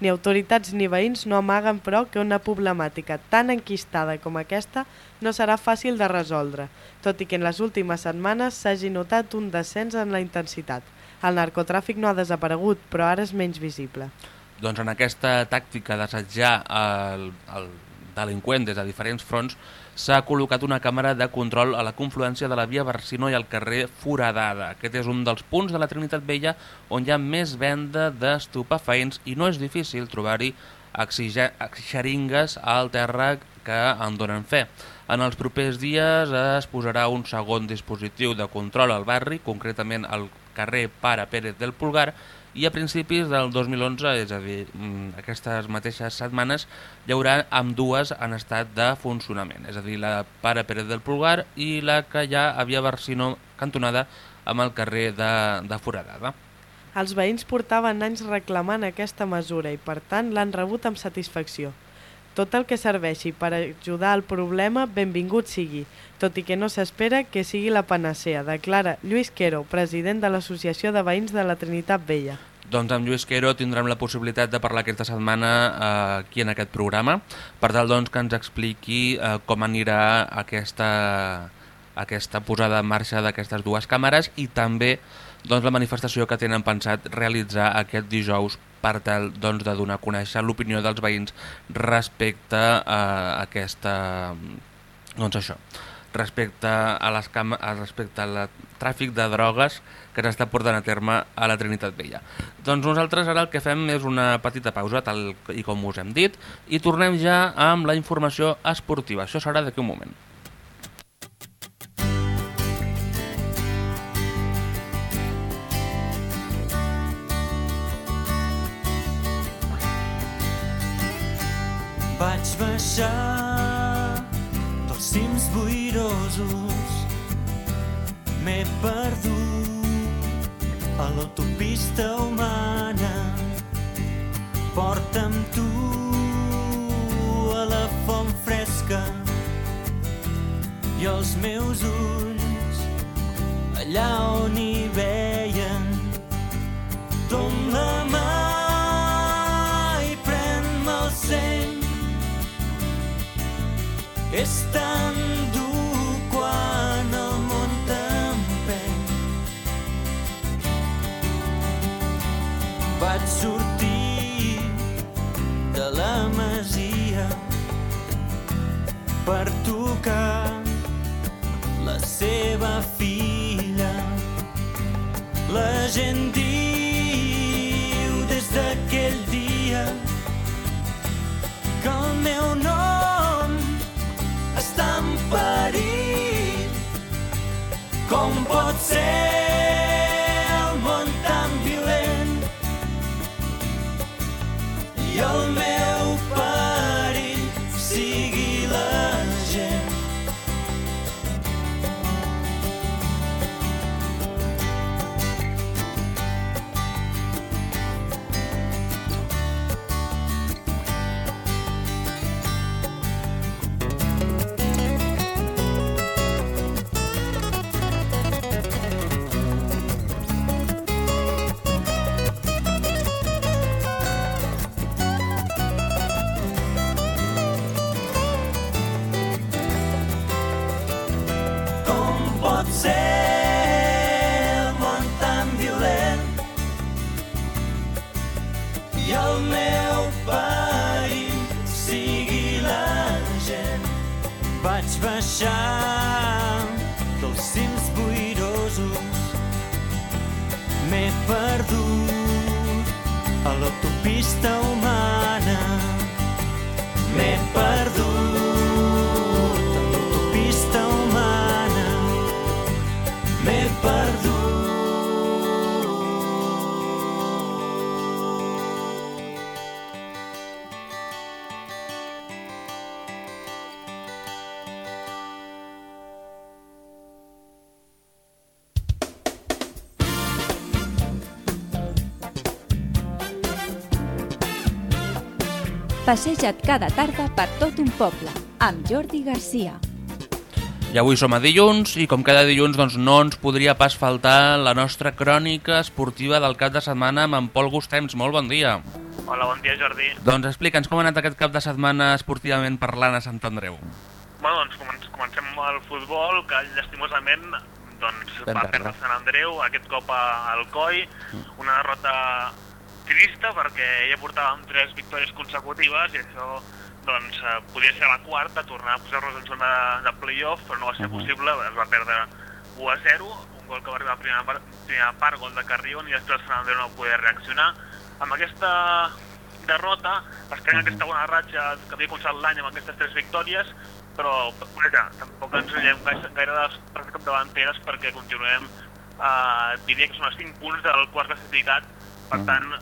Ni autoritats ni veïns no amaguen, però, que una problemàtica tan enquistada com aquesta no serà fàcil de resoldre, tot i que en les últimes setmanes s'hagi notat un descens en la intensitat. El narcotràfic no ha desaparegut, però ara és menys visible. Doncs en aquesta tàctica d'assetjar el, el delinqüent des de diferents fronts, s'ha col·locat una càmera de control a la confluència de la via Barcino i al carrer Foradada. Aquest és un dels punts de la Trinitat Vella on hi ha més venda d'estupefaents i no és difícil trobar-hi xeringues al terra que en donen fe. En els propers dies es posarà un segon dispositiu de control al barri, concretament al carrer Pare Pérez del Pulgar, i a principis del 2011, és a dir, mm, aquestes mateixes setmanes, hi haurà amb dues en estat de funcionament, és a dir, la Pare Pérez del Pulgar i la que ja havia Barcino cantonada amb el carrer de, de Foradada. Els veïns portaven anys reclamant aquesta mesura i, per tant, l'han rebut amb satisfacció. Tot el que serveixi per ajudar al problema, benvingut sigui, tot i que no s'espera que sigui la panacea, declara Lluís Quero, president de l'Associació de Veïns de la Trinitat Vella. Doncs amb Lluís Quero tindrem la possibilitat de parlar aquesta setmana eh, aquí en aquest programa, per tal doncs, que ens expliqui eh, com anirà aquesta, aquesta posada en marxa d'aquestes dues càmeres i també doncs, la manifestació que tenen pensat realitzar aquest dijous per tal doncs, de donar a conèixer l'opinió dels veïns respecte a aquesta doncs això, respecte a les cam respecte al tràfic de drogues que s'està portant a terme a la Trinitat Vella. Doncs nosaltres ara el que fem és una petita pausa, tal i com us hem dit, i tornem ja amb la informació esportiva. Això serà d'aquí un moment. Vaig baixar dels cims boirosos M'he perdut a l'autopista humana. Porta'm tu a la font fresca i els meus ulls allà on hi veien. Tom la és a l'autopista humana. M'he Passeja't cada tarda per tot un poble, amb Jordi Garcia. I avui som a dilluns i com cada dilluns doncs, no ens podria pas faltar la nostra crònica esportiva del cap de setmana amb en Pol Gustems. Molt bon dia. Hola, bon dia Jordi. Doncs explica'ns com ha anat aquest cap de setmana esportivament parlant a Sant Andreu. Bueno, doncs comencem, amb el futbol, que llastimosament doncs, va perdre. Sant Andreu, aquest cop a Alcoi, una derrota trista perquè ja portàvem tres victòries consecutives i això doncs, eh, podia ser la quarta, tornar a posar-nos en zona de playoff, però no va ser possible, es va perdre 1 a 0, un gol que va arribar a primera part, primera part gol de Carrion i després Andreu no va poder reaccionar. Amb aquesta derrota es trenca aquesta bona ratxa que havia començat l'any amb aquestes tres victòries, però vaja, tampoc ens veiem gaire, gaire de les capdavanteres perquè continuem, eh, diria que són els 5 punts del quart classificat, per tant,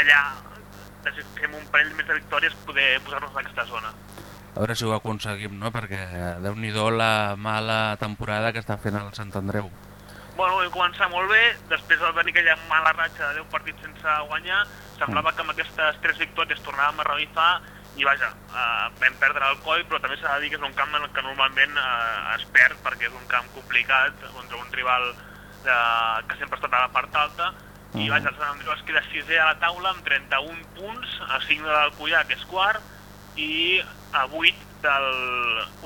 allà necessitem un parell més de victòries poder posar-nos en aquesta zona. A veure si ho aconseguim, no? Perquè déu nhi la mala temporada que està fent el Sant Andreu. Bueno, vam començar molt bé, després va venir aquella mala ratxa de 10 partits sense guanyar, semblava que amb aquestes tres victòries tornàvem a revifar i vaja, eh, vam perdre el coll, però també s'ha de dir que és un camp en el que normalment eh, es perd perquè és un camp complicat contra un rival de, que sempre ha estat a la part alta i vaja, el Sant Andreu es queda sisè a la taula amb 31 punts, a 5 de l'Alcoyà, que és quart, i a 8 del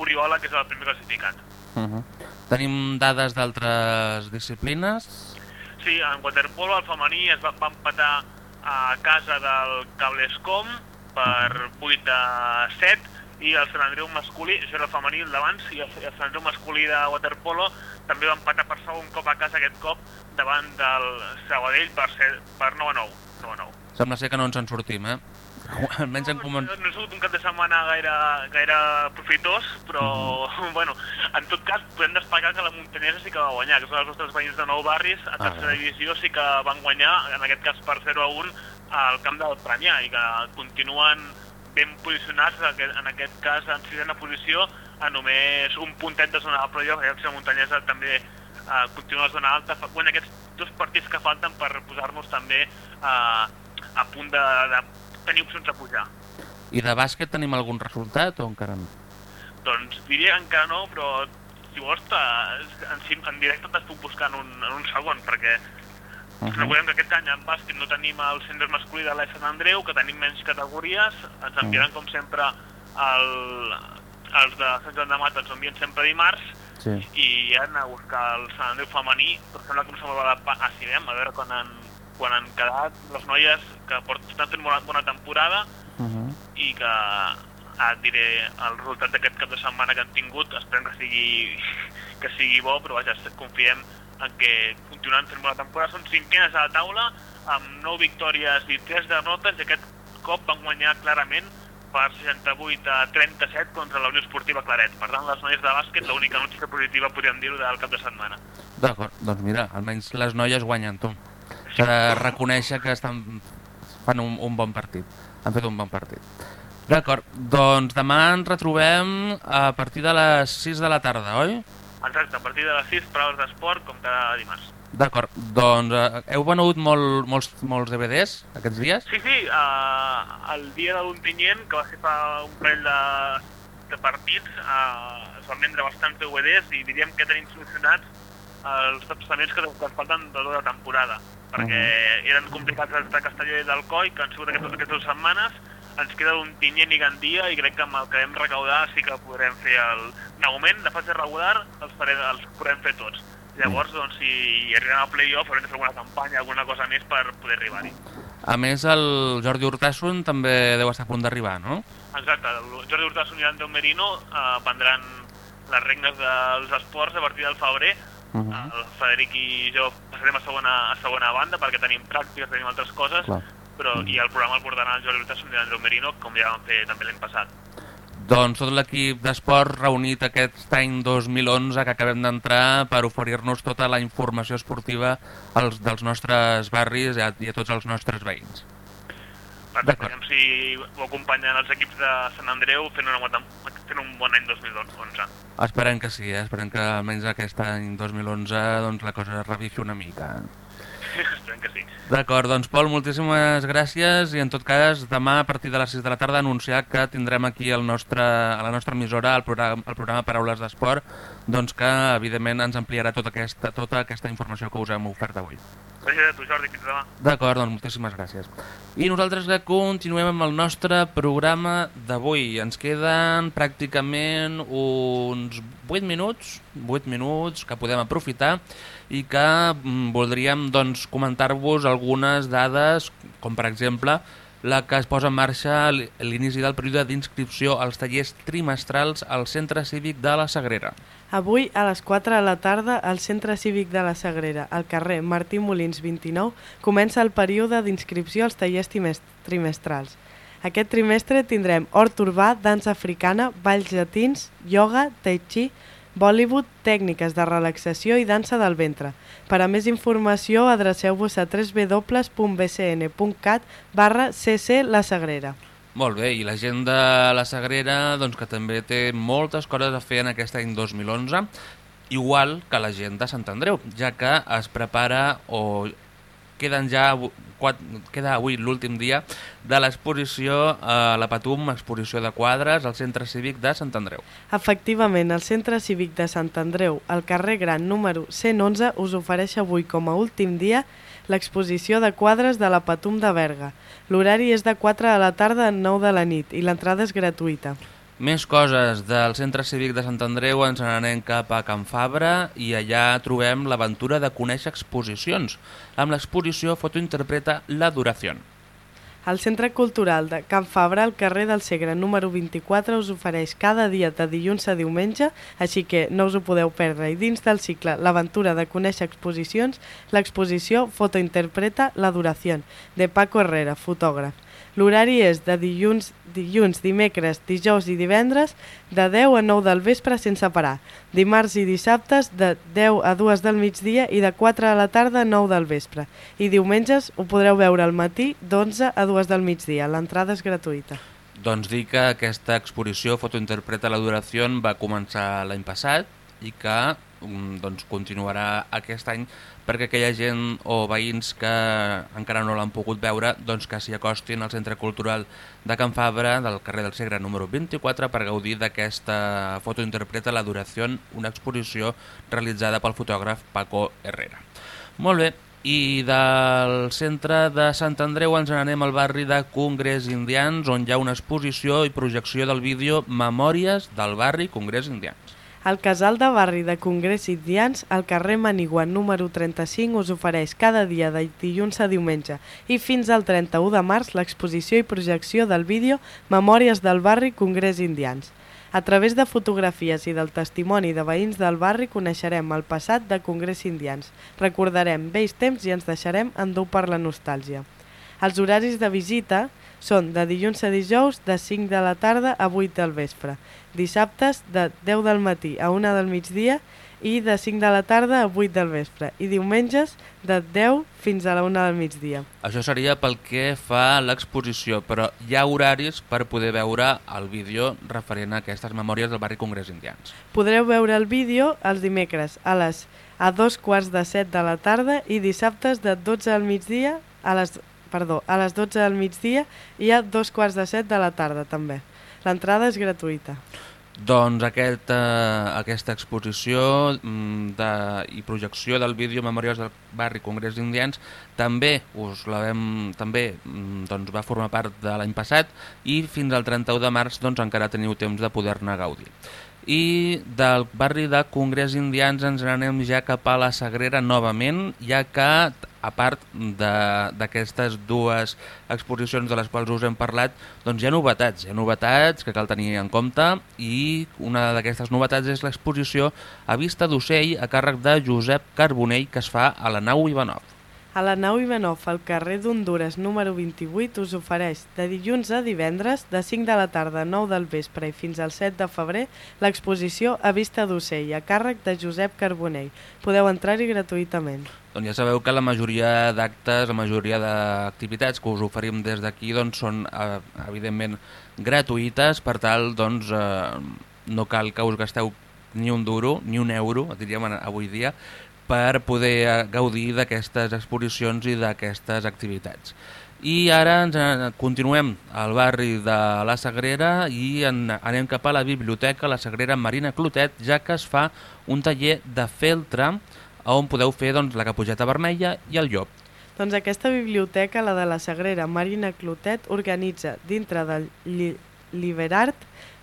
Oriola, que és el primer classificat. Uh -huh. Tenim dades d'altres disciplines? Sí, en waterpolo el femení es va, va empatar a casa del Cablescom per 8 a 7 i el Sant Andreu masculí, això era el femení el d'abans, i el, el Sant Andreu masculí de waterpolo també va empatar per segon cop a casa aquest cop davant del Sabadell per, ser, per 9 a 9. 9 a 9. Sembla ser que no ens en sortim, eh? *laughs* Almenys en comen... No ha sigut un cap de setmana gaire, gaire profitós, però, *laughs* bueno, en tot cas, podem destacar que la Muntanyesa sí que va guanyar, que són els nostres veïns de Nou Barris, a tercera bé. divisió sí que van guanyar, en aquest cas per 0 a 1, al camp del Premià, i que continuen ben posicionats, en aquest cas en sisena posició, a només un puntet de zona de playoff, i la Muntanyesa també eh, continua a la zona alta, fa- guanya aquests dos partits que falten per posar-nos també eh, a punt de, de tenir opcions de pujar. I de bàsquet tenim algun resultat o encara no? Doncs diria que encara no, però si vols, en, en directe t'estic buscant un, en un segon, perquè Uh uh recordem que aquest any en bàsquet no tenim el centre masculí de l'E Sant Andreu, que tenim menys categories, ens enviaran com sempre el, els de Sant Joan de Mata, ens envien sempre dimarts, Sí. i anar a buscar el Sant Andreu femení, però sembla que no se'l va a Cinem, a veure quan han, quan han quedat les noies que port, estan fent bona, bona temporada Uh -huh. i que ara et diré el resultat d'aquest cap de setmana que han tingut, esperem que sigui, *laughs* que sigui bo, però vaja, confiem en que continuaran fent bona temporada. Són cinquenes a la taula, amb 9 victòries i 3 derrotes, i aquest cop van guanyar clarament per 68 a 37 contra la Unió Esportiva Claret. Per tant, les noies de bàsquet, l'única notícia positiva, podríem dir-ho, del cap de setmana. D'acord, doncs mira, almenys les noies guanyen, tu. S'ha de reconèixer que estan fan un, un bon partit. Han fet un bon partit. D'acord, doncs demà ens retrobem a partir de les 6 de la tarda, oi? Exacte, a partir de les 6, paraules d'esport, com cada dimarts. D'acord, doncs eh, heu venut molt, molts, molts DVDs aquests dies? Sí, sí, uh, el dia de l'Ontinyent, que va ser fa un parell de, de partits, uh, es van vendre bastants DVDs i diríem que tenim solucionats els desplaçaments que, que ens falten de tota la temporada, perquè eren complicats els de Castelló i d'Alcoi, que han sigut aquestes, aquestes dues setmanes, ens queda l'Ontinyent i Gandia i crec que amb el que vam recaudar sí que podrem fer el... De moment, de fase regular, els, faré, els podrem fer tots. Llavors, doncs, si arribem al playoff, haurem de fer alguna campanya, alguna cosa més per poder arribar-hi. A més, el Jordi Hurtasson també deu estar a punt d'arribar, no? Exacte, el Jordi Hurtasson i l'Andreu Merino eh, prendran les regnes dels esports a partir del febrer. Uh Uh El Frederic i jo passarem a segona, a segona banda perquè tenim pràctiques, tenim altres coses, Clar. però i el programa el portaran el Jordi Hurtasson i l'Andreu Merino, com ja vam fer també l'any passat. Doncs tot l'equip d'esport reunit aquest any 2011 que acabem d'entrar per oferir-nos tota la informació esportiva als, dels nostres barris i a, i a tots els nostres veïns. Veiem si ho acompanyen els equips de Sant Andreu fent, una, fent un bon any 2011. Esperem que sí, eh? esperem que almenys aquest any 2011 doncs, la cosa es revifi una mica. Esperem que sí. D'acord, doncs Pol, moltíssimes gràcies i en tot cas demà a partir de les 6 de la tarda anunciar que tindrem aquí el nostre, a la nostra emissora el programa, el programa Paraules d'Esport doncs que evidentment ens ampliarà tota aquesta, tota aquesta informació que us hem ofert avui. Gràcies a tu, Jordi. Fins demà. D'acord, doncs moltíssimes gràcies. I nosaltres que continuem amb el nostre programa d'avui. Ens queden pràcticament uns 8 minuts, 8 minuts que podem aprofitar i que mm, voldríem doncs, comentar-vos algunes dades, com per exemple la que es posa en marxa l'inici del període d'inscripció als tallers trimestrals al Centre Cívic de la Sagrera. Avui a les 4 de la tarda al Centre Cívic de la Sagrera, al carrer Martí Molins 29, comença el període d'inscripció als tallers trimes- trimestrals. Aquest trimestre tindrem hort urbà, dansa africana, balls llatins, ioga, tai chi, Bollywood, tècniques de relaxació i dansa del ventre. Per a més informació adreceu-vos a www.bcn.cat barra cc. Molt bé, i la gent de la Sagrera, doncs, que també té moltes coses a fer en aquest any 2011, igual que la gent de Sant Andreu, ja que es prepara o queden ja queda avui l'últim dia de l'exposició a la Patum, exposició de quadres al Centre Cívic de Sant Andreu. Efectivament, el Centre Cívic de Sant Andreu, al carrer Gran número 111, us ofereix avui com a últim dia l'exposició de quadres de la Patum de Berga. L'horari és de 4 de la tarda a 9 de la nit i l'entrada és gratuïta. Més coses del Centre Cívic de Sant Andreu ens n'anem cap a Can Fabra i allà trobem l'aventura de conèixer exposicions. Amb l'exposició Fotointerpreta la duració. El Centre Cultural de Can Fabra, al carrer del Segre número 24, us ofereix cada dia de dilluns a diumenge, així que no us ho podeu perdre. I dins del cicle L'aventura de conèixer exposicions, l'exposició Fotointerpreta la duració, de Paco Herrera, fotògraf. L'horari és de dilluns, dilluns, dimecres, dijous i divendres de 10 a 9 del vespre sense parar. Dimarts i dissabtes de 10 a 2 del migdia i de 4 de la tarda a 9 del vespre. I diumenges ho podreu veure al matí d'11 a 2 del migdia. L'entrada és gratuïta. Doncs dir que aquesta exposició Fotointerpreta la duració va començar l'any passat i que doncs, continuarà aquest any perquè aquella gent o veïns que encara no l'han pogut veure doncs que s'hi acostin al Centre Cultural de Can Fabra del carrer del Segre número 24 per gaudir d'aquesta Fotointerpreta la duració, una exposició realitzada pel fotògraf Paco Herrera. Molt bé, i del centre de Sant Andreu ens n'anem al barri de Congrés Indians, on hi ha una exposició i projecció del vídeo Memòries del barri Congrés Indians. El casal de barri de Congrés Indians, al carrer Maniguan número 35, us ofereix cada dia de dilluns a diumenge i fins al 31 de març l'exposició i projecció del vídeo Memòries del barri Congrés Indians. A través de fotografies i del testimoni de veïns del barri coneixerem el passat de Congrés Indians, recordarem vells temps i ens deixarem endur per la nostàlgia. Els horaris de visita són de dilluns a dijous de 5 de la tarda a 8 del vespre, dissabtes de 10 del matí a 1 del migdia i de 5 de la tarda a 8 del vespre i diumenges de 10 fins a la 1 del migdia. Això seria pel que fa a l'exposició, però hi ha horaris per poder veure el vídeo referent a aquestes memòries del barri Congrés Indians. Podreu veure el vídeo els dimecres a les a dos quarts de 7 de la tarda i dissabtes de 12 al migdia a les, perdó, a les 12 del migdia i a dos quarts de 7 de la tarda també. L'entrada és gratuïta. Doncs aquest, eh, aquesta exposició mm, de, i projecció del vídeo Memòries del barri Congrés Indians també us la vam, també mm, doncs va formar part de l'any passat i fins al 31 de març doncs, encara teniu temps de poder-ne gaudir. I del barri de Congrés Indians ens n'anem ja cap a la Sagrera novament, ja que a part d'aquestes dues exposicions de les quals us hem parlat, doncs hi ha novetats, hi ha novetats que cal tenir en compte i una d'aquestes novetats és l'exposició a vista d'ocell a càrrec de Josep Carbonell que es fa a la nau Ivanov. A la nau Ivanov, al carrer d'Honduras número 28, us ofereix de dilluns a divendres, de 5 de la tarda a 9 del vespre i fins al 7 de febrer, l'exposició a vista d'ocell a càrrec de Josep Carbonell. Podeu entrar-hi gratuïtament. Doncs ja sabeu que la majoria d'actes, la majoria d'activitats que us oferim des d'aquí doncs, són eh, evidentment gratuïtes, per tal doncs, eh, no cal que us gasteu ni un duro, ni un euro, diríem avui dia, per poder eh, gaudir d'aquestes exposicions i d'aquestes activitats. I ara ens eh, continuem al barri de la Sagrera i en, anem cap a la biblioteca La Sagrera Marina Clotet, ja que es fa un taller de feltre on podeu fer doncs, la caputxeta vermella i el llop. Doncs aquesta biblioteca, la de la Sagrera Marina Clotet, organitza dintre del Liberart,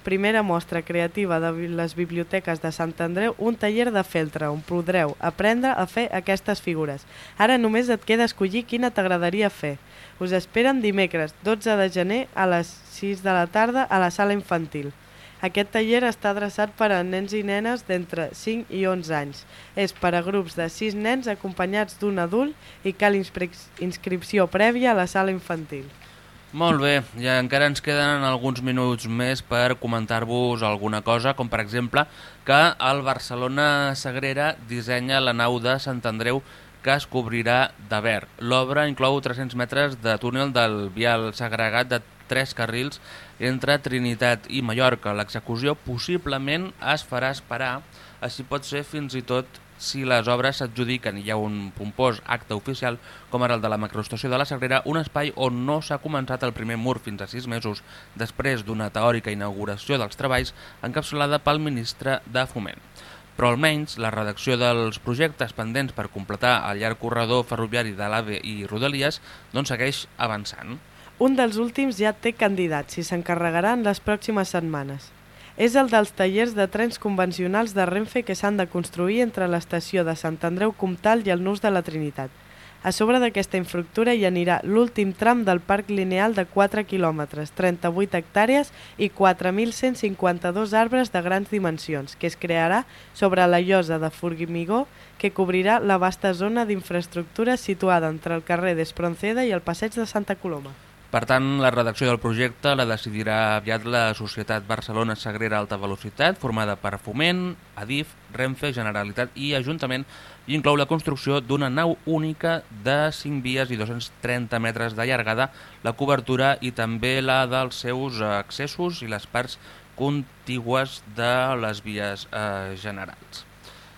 primera mostra creativa de les biblioteques de Sant Andreu, un taller de feltre on podreu aprendre a fer aquestes figures. Ara només et queda escollir quina t'agradaria fer. Us esperen dimecres 12 de gener a les 6 de la tarda a la sala infantil. Aquest taller està adreçat per a nens i nenes d'entre 5 i 11 anys. És per a grups de 6 nens acompanyats d'un adult i cal inscri- inscripció prèvia a la sala infantil. Molt bé, ja encara ens queden alguns minuts més per comentar-vos alguna cosa, com per exemple que el Barcelona Sagrera dissenya la nau de Sant Andreu que es cobrirà de verd. L'obra inclou 300 metres de túnel del vial segregat de tres carrils entre Trinitat i Mallorca. L'execució possiblement es farà esperar, així pot ser fins i tot si les obres s'adjudiquen i hi ha un pompós acte oficial, com ara el de la macroestació de la Sagrera, un espai on no s'ha començat el primer mur fins a sis mesos després d'una teòrica inauguració dels treballs encapsulada pel ministre de Foment. Però almenys la redacció dels projectes pendents per completar el llarg corredor ferroviari de l'AVE i Rodalies doncs segueix avançant. Un dels últims ja té candidats i s'encarregarà en les pròximes setmanes. És el dels tallers de trens convencionals de Renfe que s'han de construir entre l'estació de Sant Andreu Comtal i el Nus de la Trinitat. A sobre d'aquesta infraestructura hi anirà l'últim tram del parc lineal de 4 quilòmetres, 38 hectàrees i 4.152 arbres de grans dimensions, que es crearà sobre la llosa de formigó que cobrirà la vasta zona d'infraestructura situada entre el carrer d'Espronceda i el passeig de Santa Coloma. Per tant, la redacció del projecte la decidirà aviat la Societat Barcelona Sagrera Alta Velocitat, formada per Foment, Adif, Renfe, Generalitat i Ajuntament, i inclou la construcció d'una nau única de 5 vies i 230 metres de llargada, la cobertura i també la dels seus accessos i les parts contigües de les vies eh, generals.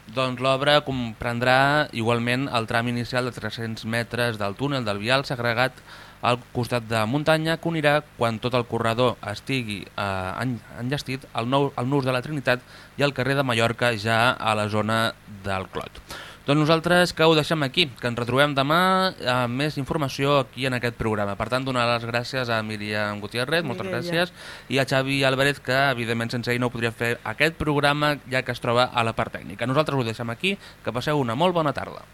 Doncs l'obra comprendrà igualment el tram inicial de 300 metres del túnel del vial segregat al costat de muntanya que unirà quan tot el corredor estigui eh, en- enllestit al, nou, al nus de la Trinitat i al carrer de Mallorca ja a la zona del Clot. Doncs nosaltres que ho deixem aquí, que ens retrobem demà amb més informació aquí en aquest programa. Per tant, donar les gràcies a Míriam Gutiérrez, moltes Mireia. gràcies, i a Xavi Álvarez, que evidentment sense ell no podria fer aquest programa ja que es troba a la part tècnica. Nosaltres ho deixem aquí, que passeu una molt bona tarda.